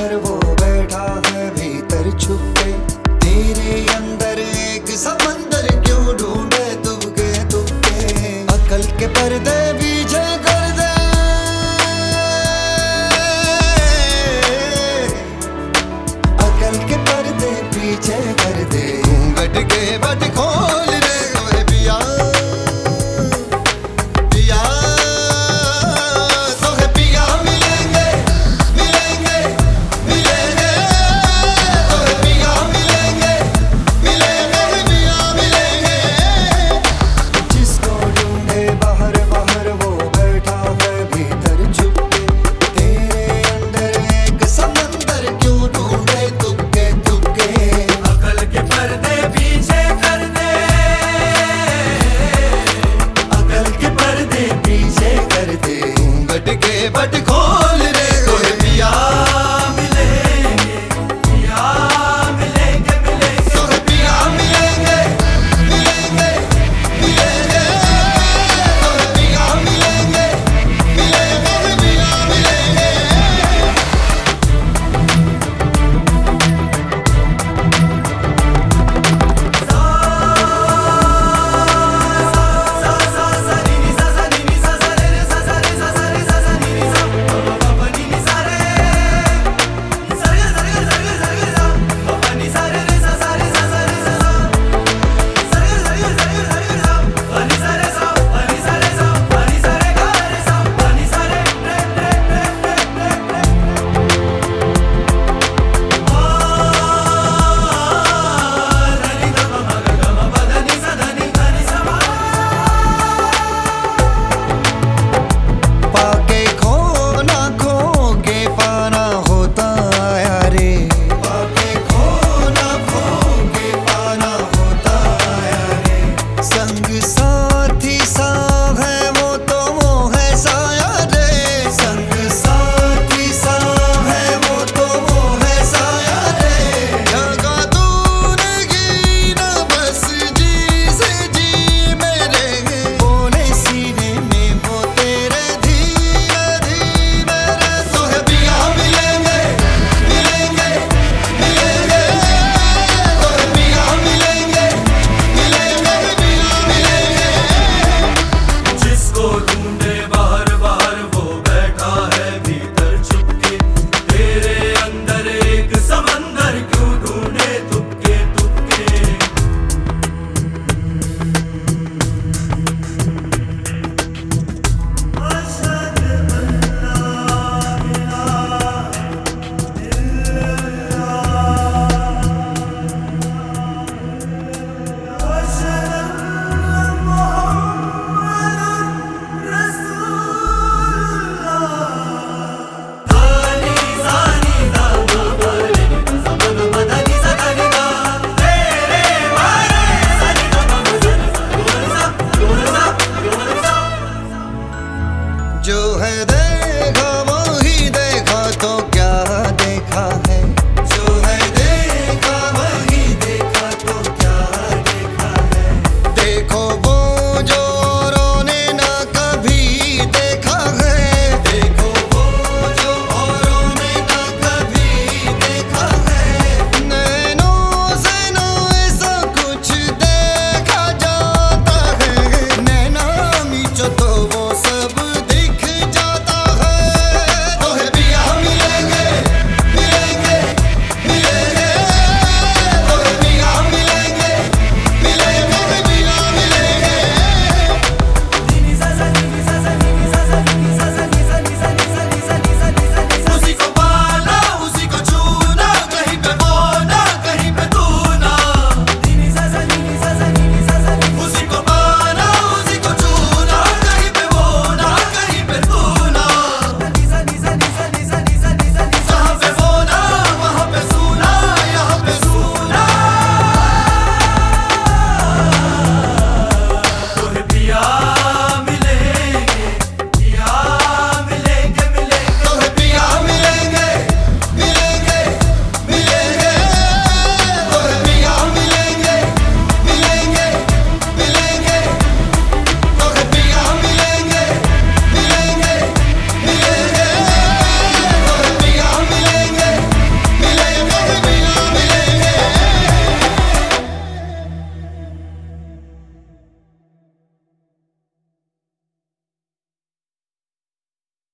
पर वो बैठा है भीतर छुपके। तेरे